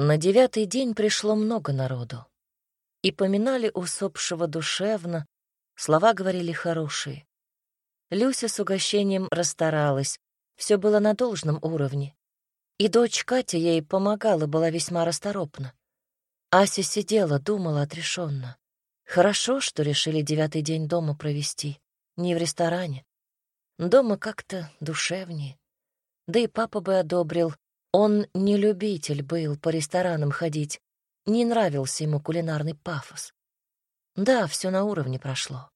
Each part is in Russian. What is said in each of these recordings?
На девятый день пришло много народу. И поминали усопшего душевно, слова говорили хорошие. Люся с угощением расстаралась, все было на должном уровне. И дочь Катя ей помогала, была весьма расторопна. Ася сидела, думала отрешенно. Хорошо, что решили девятый день дома провести, не в ресторане. Дома как-то душевнее. Да и папа бы одобрил. Он не любитель был по ресторанам ходить. Не нравился ему кулинарный пафос. Да, все на уровне прошло.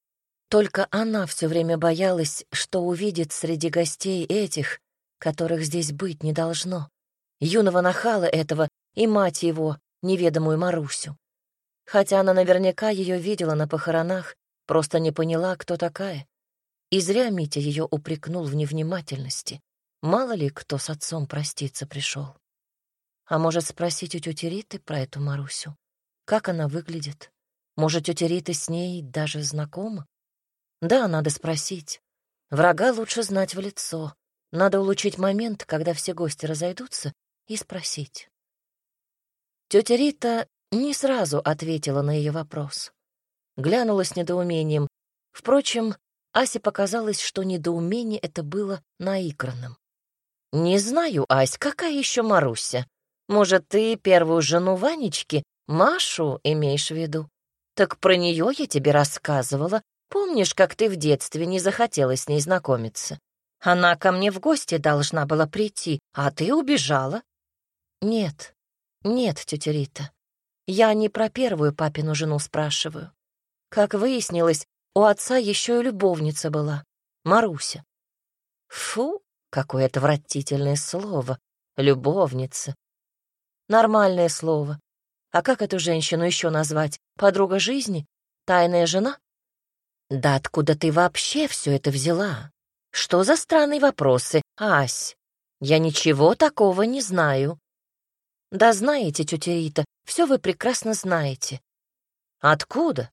Только она все время боялась, что увидит среди гостей этих, которых здесь быть не должно. Юного нахала этого и мать его, неведомую Марусю. Хотя она наверняка ее видела на похоронах, просто не поняла, кто такая. И зря Митя ее упрекнул в невнимательности. Мало ли кто с отцом проститься пришел. А может, спросить у тети Риты про эту Марусю? Как она выглядит? Может, тетя Рита с ней даже знакома? Да, надо спросить. Врага лучше знать в лицо. Надо улучшить момент, когда все гости разойдутся, и спросить. Тетя Рита не сразу ответила на ее вопрос. Глянула с недоумением. Впрочем, Асе показалось, что недоумение это было наигранным. «Не знаю, Ась, какая еще Маруся? Может, ты первую жену Ванечки, Машу, имеешь в виду? Так про нее я тебе рассказывала. Помнишь, как ты в детстве не захотела с ней знакомиться? Она ко мне в гости должна была прийти, а ты убежала?» «Нет, «Нет, тетя Рита, я не про первую папину жену спрашиваю. Как выяснилось, у отца еще и любовница была, Маруся». «Фу, какое отвратительное слово, любовница». «Нормальное слово. А как эту женщину еще назвать? Подруга жизни? Тайная жена?» «Да откуда ты вообще все это взяла? Что за странные вопросы, Ась? Я ничего такого не знаю». Да знаете, тетя Рита, все вы прекрасно знаете. Откуда?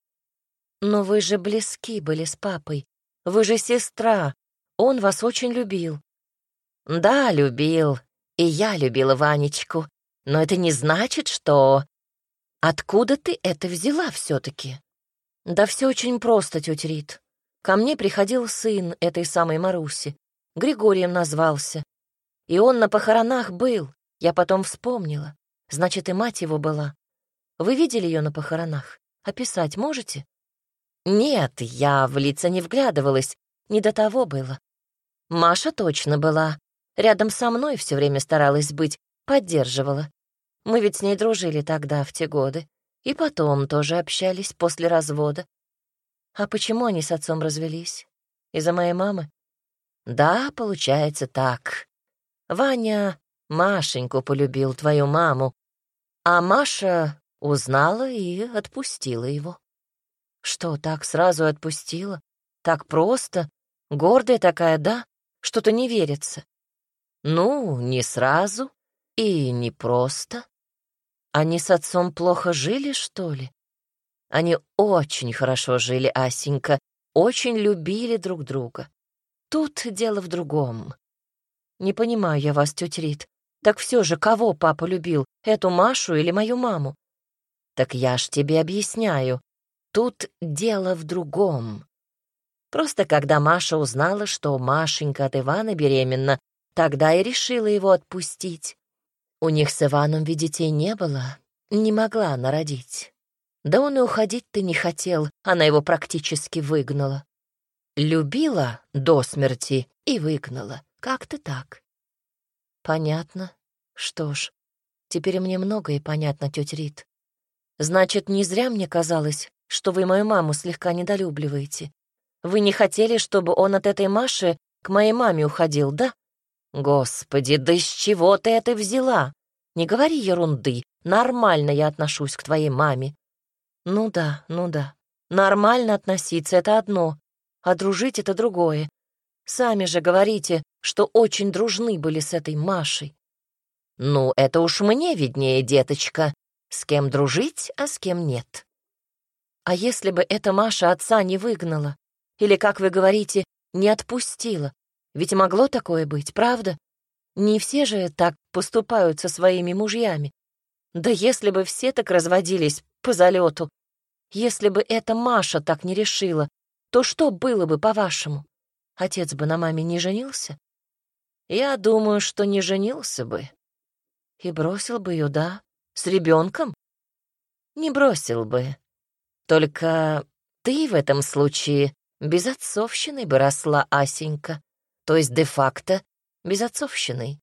Но вы же близки были с папой. Вы же сестра. Он вас очень любил. Да, любил. И я любила Ванечку. Но это не значит, что... Откуда ты это взяла все-таки? Да все очень просто, тетя Рит. Ко мне приходил сын этой самой Маруси. Григорием назвался. И он на похоронах был. Я потом вспомнила. Значит, и мать его была. Вы видели ее на похоронах? Описать можете? Нет, я в лица не вглядывалась. Не до того было. Маша точно была. Рядом со мной все время старалась быть, поддерживала. Мы ведь с ней дружили тогда, в те годы. И потом тоже общались после развода. А почему они с отцом развелись? Из-за моей мамы? Да, получается так. Ваня Машеньку полюбил, твою маму, а Маша узнала и отпустила его. Что, так сразу отпустила? Так просто? Гордая такая, да? Что-то не верится. Ну, не сразу и не просто. Они с отцом плохо жили, что ли? Они очень хорошо жили, Асенька, очень любили друг друга. Тут дело в другом. Не понимаю я вас, тетя Рит. Так все же, кого папа любил, эту Машу или мою маму? Так я ж тебе объясняю. Тут дело в другом. Просто когда Маша узнала, что Машенька от Ивана беременна, тогда и решила его отпустить. У них с Иваном ведь детей не было, не могла она родить. Да он и уходить-то не хотел, она его практически выгнала. Любила до смерти и выгнала. Как-то так. Понятно. Что ж, теперь мне многое понятно, тетя Рит. Значит, не зря мне казалось, что вы мою маму слегка недолюбливаете. Вы не хотели, чтобы он от этой Маши к моей маме уходил, да? Господи, да с чего ты это взяла? Не говори ерунды. Нормально я отношусь к твоей маме. Ну да, ну да. Нормально относиться — это одно, а дружить — это другое. Сами же говорите, что очень дружны были с этой Машей. Ну, это уж мне виднее, деточка, с кем дружить, а с кем нет. А если бы эта Маша отца не выгнала? Или, как вы говорите, не отпустила? Ведь могло такое быть, правда? Не все же так поступают со своими мужьями. Да если бы все так разводились по залету, если бы эта Маша так не решила, то что было бы, по-вашему? Отец бы на маме не женился? Я думаю, что не женился бы. И бросил бы ее, да? С ребенком? Не бросил бы. Только ты в этом случае без отцовщины бы росла Асенька, то есть де-факто без отцовщины.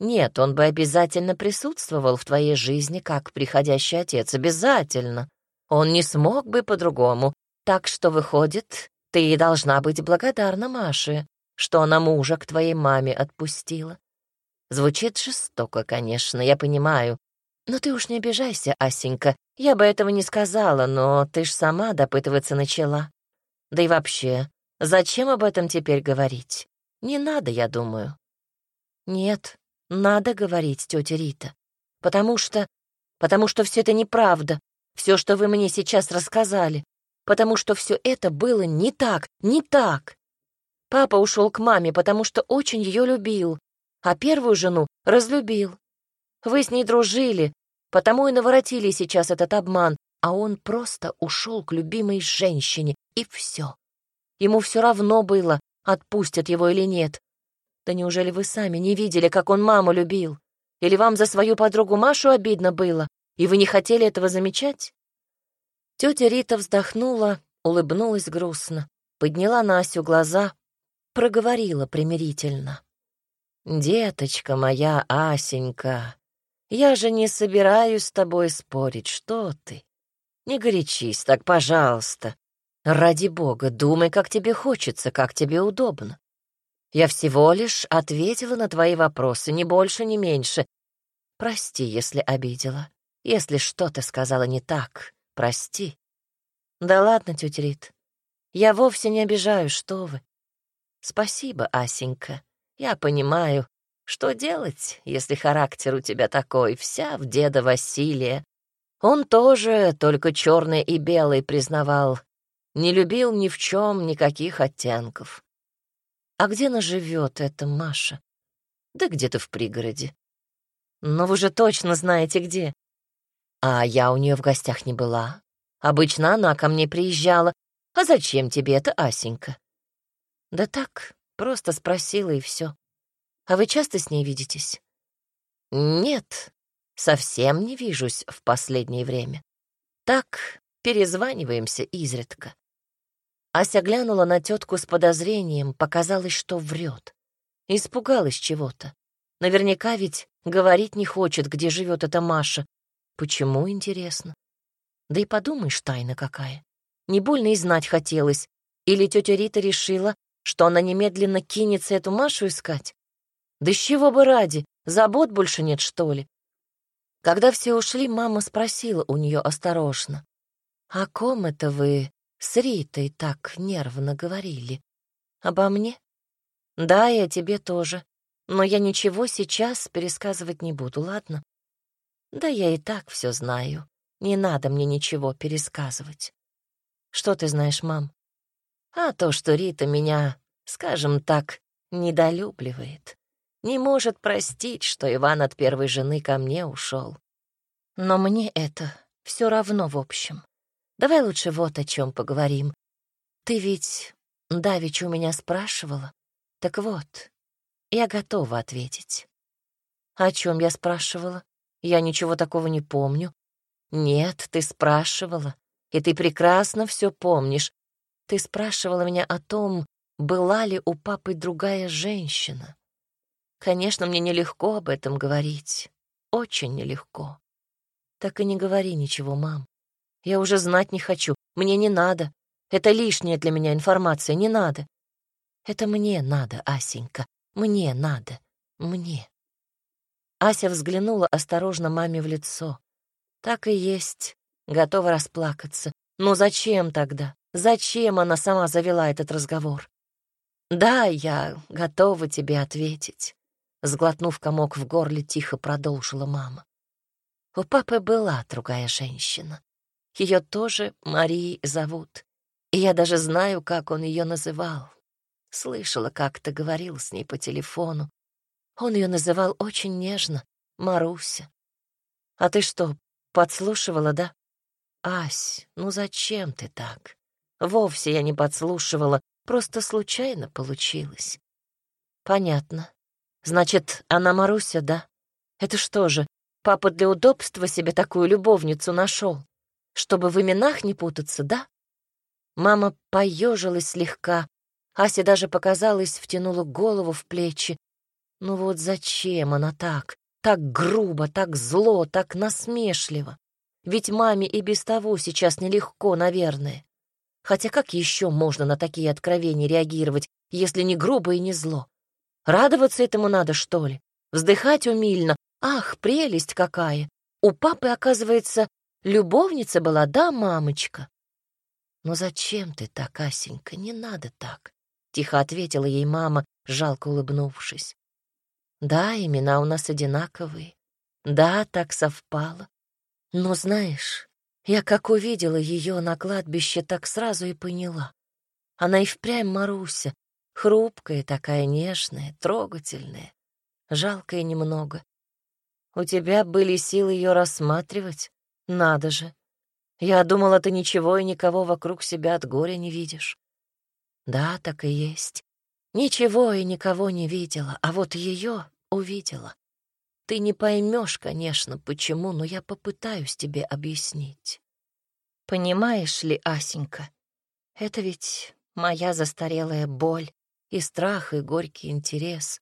Нет, он бы обязательно присутствовал в твоей жизни как приходящий отец, обязательно. Он не смог бы по-другому. Так что, выходит, ты должна быть благодарна Маше, что она мужа к твоей маме отпустила. Звучит жестоко, конечно, я понимаю. Но ты уж не обижайся, Асенька. Я бы этого не сказала, но ты ж сама допытываться начала. Да и вообще, зачем об этом теперь говорить? Не надо, я думаю. Нет, надо говорить, тетя Рита, потому что... потому что все это неправда, все, что вы мне сейчас рассказали, потому что все это было не так, не так. Папа ушел к маме, потому что очень ее любил, а первую жену разлюбил. Вы с ней дружили, потому и наворотили сейчас этот обман, а он просто ушел к любимой женщине, и все. Ему все равно было, отпустят его или нет. Да неужели вы сами не видели, как он маму любил? Или вам за свою подругу Машу обидно было, и вы не хотели этого замечать?» Тетя Рита вздохнула, улыбнулась грустно, подняла на Асю глаза, проговорила примирительно. «Деточка моя, Асенька, я же не собираюсь с тобой спорить, что ты? Не горячись так, пожалуйста. Ради бога, думай, как тебе хочется, как тебе удобно. Я всего лишь ответила на твои вопросы, ни больше, ни меньше. Прости, если обидела. Если что-то сказала не так, прости. Да ладно, тетя Рит. Я вовсе не обижаю, что вы. Спасибо, Асенька. Я понимаю, что делать, если характер у тебя такой, вся в деда Василия. Он тоже только черный и белый признавал. Не любил ни в чем никаких оттенков. А где она живет, эта Маша? Да где-то в пригороде. Но вы же точно знаете, где. А я у нее в гостях не была. Обычно она ко мне приезжала. А зачем тебе это, Асенька? Да так, просто спросила и все. А вы часто с ней видитесь? Нет, совсем не вижусь в последнее время. Так, перезваниваемся изредка. Ася глянула на тетку с подозрением, показалось, что врет. Испугалась чего-то. Наверняка ведь говорить не хочет, где живет эта Маша. Почему, интересно? Да и подумаешь, тайна какая. Не больно и знать хотелось. Или тетя Рита решила, что она немедленно кинется эту Машу искать? Да с чего бы ради, забот больше нет, что ли? Когда все ушли, мама спросила у нее осторожно. «О ком это вы с Ритой так нервно говорили. Обо мне? Да, и о тебе тоже. Но я ничего сейчас пересказывать не буду, ладно? Да я и так все знаю. Не надо мне ничего пересказывать. Что ты знаешь, мам? А то, что Рита меня, скажем так, недолюбливает. Не может простить, что Иван от первой жены ко мне ушел. Но мне это все равно в общем. Давай лучше вот о чем поговорим. Ты ведь давеча у меня спрашивала? Так вот, я готова ответить. О чем я спрашивала? Я ничего такого не помню. Нет, ты спрашивала, и ты прекрасно все помнишь. Ты спрашивала меня о том, была ли у папы другая женщина. Конечно, мне нелегко об этом говорить. Очень нелегко. Так и не говори ничего, мам. Я уже знать не хочу. Мне не надо. Это лишняя для меня информация. Не надо. Это мне надо, Асенька. Мне надо. Мне. Ася взглянула осторожно маме в лицо. Так и есть. Готова расплакаться. Но зачем тогда? Зачем она сама завела этот разговор? Да, я готова тебе ответить. Сглотнув комок в горле, тихо продолжила мама. У папы была другая женщина. Ее тоже Марией зовут. И я даже знаю, как он ее называл. Слышала, как-то говорил с ней по телефону. Он ее называл очень нежно — Маруся. А ты что, подслушивала, да? Ась, ну зачем ты так? Вовсе я не подслушивала, просто случайно получилось. Понятно. Значит, она Маруся, да? Это что же, папа для удобства себе такую любовницу нашел? Чтобы в именах не путаться, да? Мама поежилась слегка. Ася даже показалось, втянула голову в плечи. Ну вот зачем она так? Так грубо, так зло, так насмешливо. Ведь маме и без того сейчас нелегко, наверное. Хотя как еще можно на такие откровения реагировать, если не грубо и не зло? Радоваться этому надо, что ли? Вздыхать умильно. Ах, прелесть какая! У папы, оказывается, любовница была, да, мамочка? «Ну зачем ты так, Асенька? Не надо так», — тихо ответила ей мама, жалко улыбнувшись. «Да, имена у нас одинаковые. Да, так совпало. Но знаешь, я как увидела ее на кладбище, так сразу и поняла. Она и впрямь Маруся, хрупкая такая, нежная, трогательная, жалкая немного. У тебя были силы ее рассматривать? Надо же. Я думала, ты ничего и никого вокруг себя от горя не видишь. Да, так и есть. Ничего и никого не видела, а вот ее увидела. Ты не поймешь, конечно, почему, но я попытаюсь тебе объяснить. Понимаешь ли, Асенька, это ведь моя застарелая боль и страх, и горький интерес.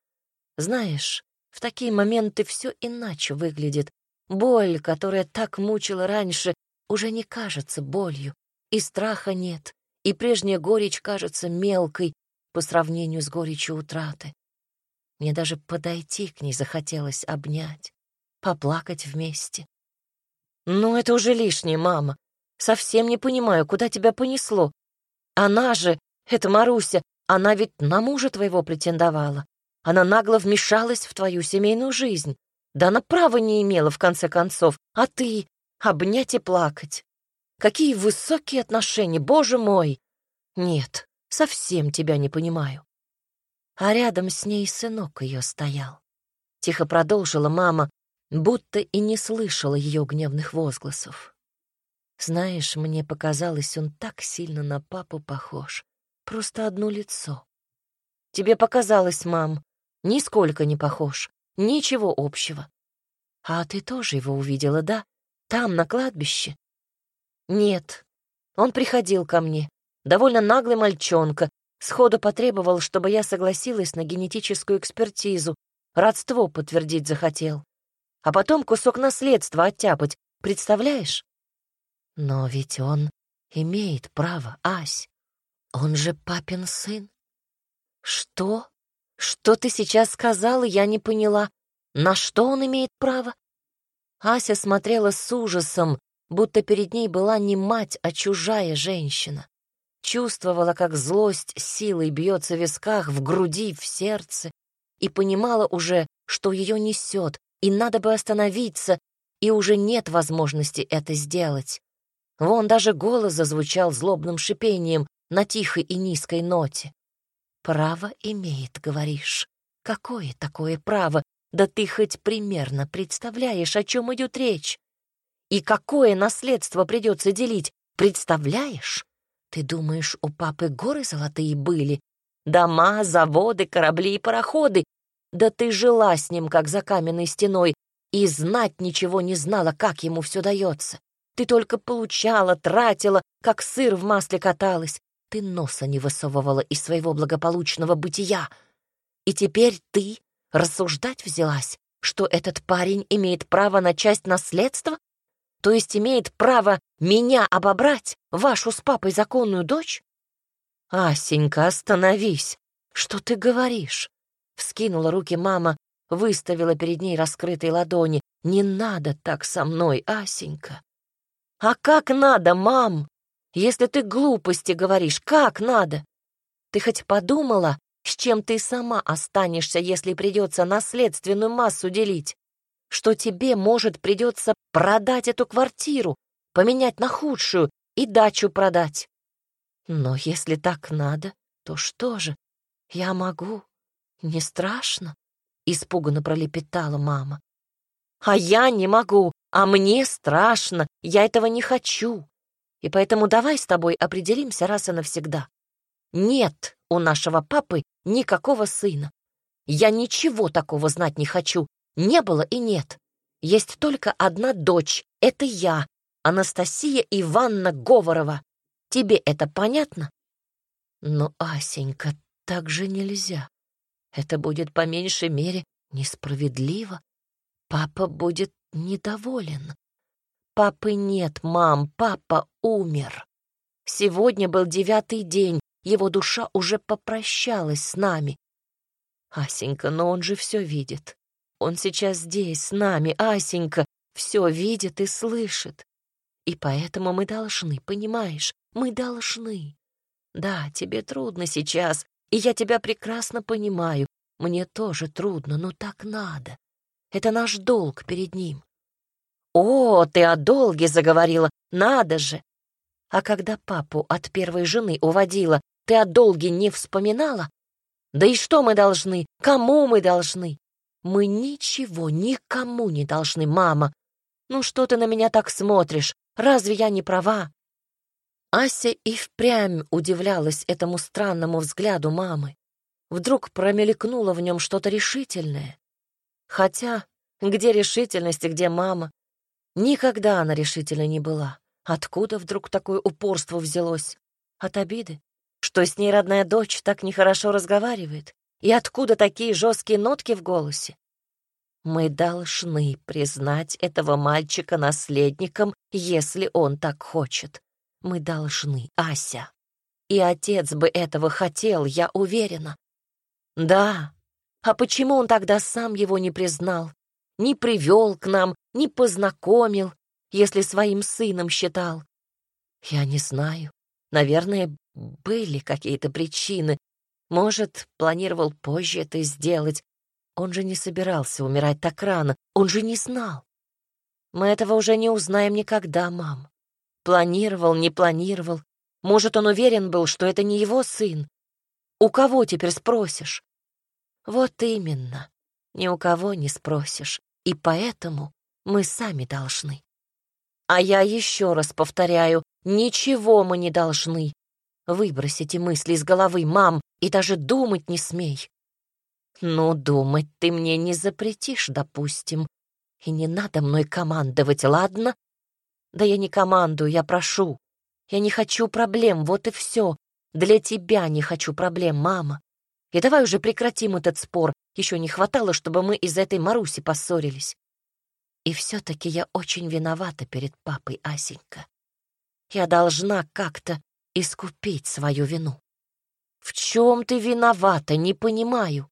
Знаешь, в такие моменты все иначе выглядит. Боль, которая так мучила раньше, уже не кажется болью, и страха нет, и прежняя горечь кажется мелкой по сравнению с горечью утраты. Мне даже подойти к ней захотелось обнять, поплакать вместе. «Ну, это уже лишнее, мама. Совсем не понимаю, куда тебя понесло. Она же, это Маруся, она ведь на мужа твоего претендовала. Она нагло вмешалась в твою семейную жизнь. Да она права не имела, в конце концов. А ты, обнять и плакать. Какие высокие отношения, боже мой! Нет, совсем тебя не понимаю. А рядом с ней сынок ее стоял. Тихо продолжила мама, будто и не слышала ее гневных возгласов. Знаешь, мне показалось, он так сильно на папу похож. Просто одно лицо. Тебе показалось, мам, нисколько не похож, ничего общего. А ты тоже его увидела, да? Там, на кладбище? Нет. Он приходил ко мне. Довольно наглый мальчонка. Сходу потребовал, чтобы я согласилась на генетическую экспертизу. Родство подтвердить захотел. А потом кусок наследства оттяпать. Представляешь? Но ведь он имеет право, Ась. Он же папин сын. Что? Что ты сейчас сказала, я не поняла. На что он имеет право? Ася смотрела с ужасом, будто перед ней была не мать, а чужая женщина. Чувствовала, как злость силой бьется в висках, в груди, в сердце, и понимала уже, что ее несет, и надо бы остановиться, и уже нет возможности это сделать. Вон даже голос зазвучал злобным шипением на тихой и низкой ноте. «Право имеет, говоришь. Какое такое право да ты хоть примерно представляешь, о чем идет речь? И какое наследство придется делить, представляешь? Ты думаешь, у папы горы золотые были? Дома, заводы, корабли и пароходы? Да ты жила с ним, как за каменной стеной, и знать ничего не знала, как ему все дается. Ты только получала, тратила, как сыр в масле каталась. Ты носа не высовывала из своего благополучного бытия. И теперь ты рассуждать взялась, что этот парень имеет право на часть наследства? То есть имеет право меня обобрать, вашу с папой законную дочь? Асенька, остановись! Что ты говоришь? Вскинула руки мама, выставила перед ней раскрытые ладони. Не надо так со мной, Асенька. А как надо, мам? Если ты глупости говоришь, как надо? Ты хоть подумала, с чем ты сама останешься, если придется наследственную массу делить? Что тебе, может, придется продать эту квартиру, поменять на худшую и дачу продать? Но если так надо, то что же? Я могу. Не страшно? Испуганно пролепетала мама. А я не могу. А мне страшно, я этого не хочу. И поэтому давай с тобой определимся раз и навсегда. Нет у нашего папы никакого сына. Я ничего такого знать не хочу. Не было и нет. Есть только одна дочь. Это я, Анастасия Ивановна Говорова. Тебе это понятно? Но, Асенька, так же нельзя. Это будет по меньшей мере несправедливо. Папа будет недоволен. Папы нет, мам, папа умер. Сегодня был девятый день, его душа уже попрощалась с нами. Асенька, но он же все видит. Он сейчас здесь, с нами, Асенька, все видит и слышит. И поэтому мы должны, понимаешь, мы должны. Да, тебе трудно сейчас, и я тебя прекрасно понимаю. Мне тоже трудно, но так надо. Это наш долг перед ним. О, ты о долге заговорила, надо же. А когда папу от первой жены уводила, ты о долге не вспоминала? Да и что мы должны? Кому мы должны? Мы ничего никому не должны, мама. Ну что ты на меня так смотришь? Разве я не права? Ася и впрямь удивлялась этому странному взгляду мамы. Вдруг промелькнуло в нем что-то решительное. Хотя, где решительность и где мама? Никогда она решительной не была. Откуда вдруг такое упорство взялось? От обиды? Что с ней родная дочь так нехорошо разговаривает? И откуда такие жесткие нотки в голосе? Мы должны признать этого мальчика наследником, если он так хочет. Мы должны, Ася. И отец бы этого хотел, я уверена. Да. А почему он тогда сам его не признал? Не привел к нам, не познакомил, если своим сыном считал? Я не знаю. Наверное, были какие-то причины. Может, планировал позже это сделать. Он же не собирался умирать так рано. Он же не знал. Мы этого уже не узнаем никогда, мам. Планировал, не планировал. Может, он уверен был, что это не его сын. У кого теперь спросишь? Вот именно. Ни у кого не спросишь. И поэтому мы сами должны. А я еще раз повторяю, ничего мы не должны. Выбросите мысли из головы, мам, и даже думать не смей. Ну, думать ты мне не запретишь, допустим. И не надо мной командовать, ладно? Да я не командую, я прошу. Я не хочу проблем, вот и все. Для тебя не хочу проблем, мама. И давай уже прекратим этот спор. Еще не хватало, чтобы мы из этой Маруси поссорились. И все-таки я очень виновата перед папой, Асенька. Я должна как-то искупить свою вину. В чем ты виновата, не понимаю.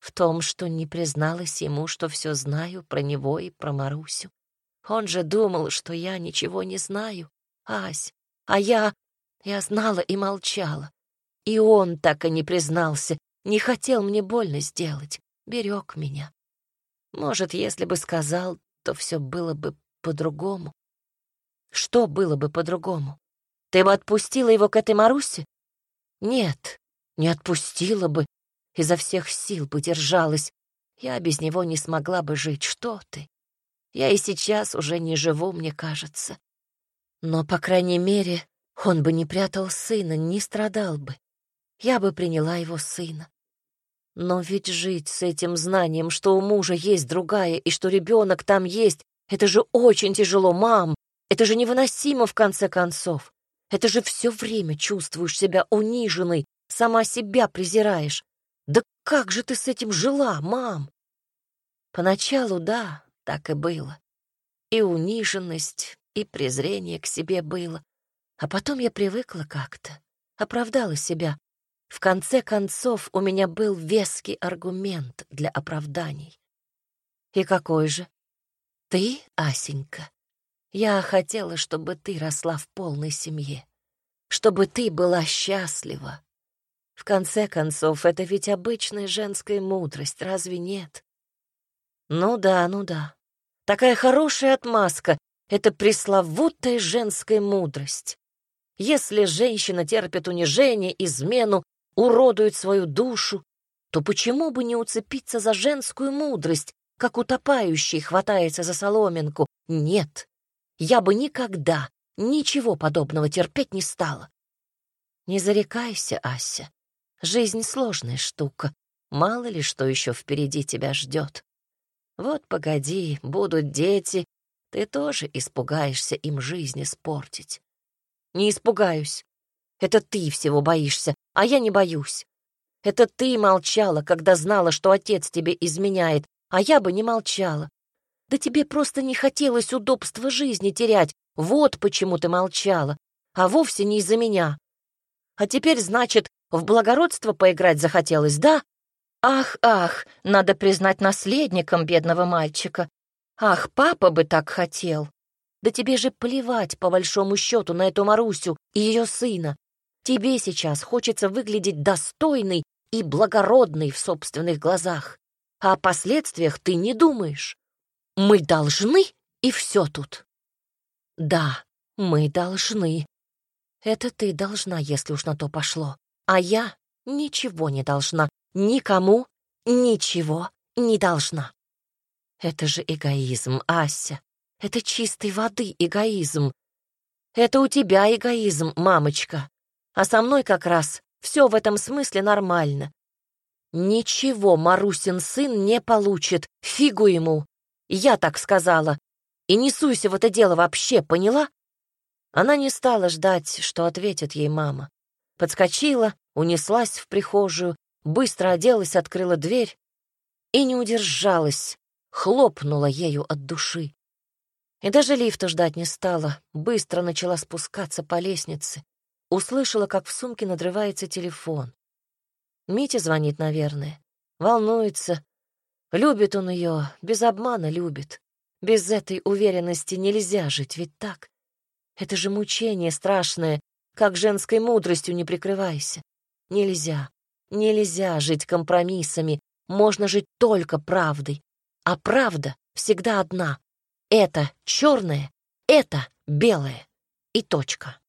В том, что не призналась ему, что все знаю про него и про Марусю. Он же думал, что я ничего не знаю, Ась, а я... я знала и молчала. И он так и не признался, не хотел мне больно сделать, берег меня. Может, если бы сказал, то все было бы по-другому. Что было бы по-другому? Ты бы отпустила его к этой Марусе? Нет, не отпустила бы, изо всех сил бы держалась. Я без него не смогла бы жить, что ты? Я и сейчас уже не живу, мне кажется. Но, по крайней мере, он бы не прятал сына, не страдал бы. Я бы приняла его сына. Но ведь жить с этим знанием, что у мужа есть другая и что ребенок там есть, это же очень тяжело, мам. Это же невыносимо в конце концов. Это же все время чувствуешь себя униженной, сама себя презираешь. Да как же ты с этим жила, мам? Поначалу, да, так и было. И униженность, и презрение к себе было. А потом я привыкла как-то, оправдала себя. В конце концов, у меня был веский аргумент для оправданий. И какой же? Ты, Асенька. Я хотела, чтобы ты росла в полной семье, чтобы ты была счастлива. В конце концов, это ведь обычная женская мудрость, разве нет? Ну да, ну да. Такая хорошая отмазка — это пресловутая женская мудрость. Если женщина терпит унижение, измену, уродует свою душу, то почему бы не уцепиться за женскую мудрость, как утопающий хватается за соломинку. Нет, я бы никогда ничего подобного терпеть не стала. Не зарекайся, Ася. Жизнь сложная штука. Мало ли что еще впереди тебя ждет. Вот погоди, будут дети, ты тоже испугаешься им жизнь испортить. Не испугаюсь. Это ты всего боишься, а я не боюсь. Это ты молчала, когда знала, что отец тебе изменяет, а я бы не молчала. Да тебе просто не хотелось удобства жизни терять. Вот почему ты молчала, а вовсе не из-за меня. А теперь, значит, в благородство поиграть захотелось, да? Ах, ах, надо признать наследником бедного мальчика. Ах, папа бы так хотел. Да тебе же плевать, по большому счету, на эту Марусю и ее сына. Тебе сейчас хочется выглядеть достойной и благородной в собственных глазах. А о последствиях ты не думаешь. Мы должны, и все тут. Да, мы должны. Это ты должна, если уж на то пошло. А я ничего не должна. Никому ничего не должна. Это же эгоизм, Ася. Это чистой воды эгоизм. Это у тебя эгоизм, мамочка. А со мной как раз все в этом смысле нормально. Ничего Марусин сын не получит, фигу ему. Я так сказала. И не суйся в это дело вообще, поняла? Она не стала ждать, что ответит ей мама. Подскочила, унеслась в прихожую, быстро оделась, открыла дверь и не удержалась, хлопнула ею от души. И даже лифта ждать не стала, быстро начала спускаться по лестнице. Услышала, как в сумке надрывается телефон. Митя звонит, наверное. Волнуется. Любит он ее, без обмана любит. Без этой уверенности нельзя жить, ведь так? Это же мучение страшное, как женской мудростью не прикрывайся. Нельзя, нельзя жить компромиссами, можно жить только правдой. А правда всегда одна. Это черное, это белое. И точка.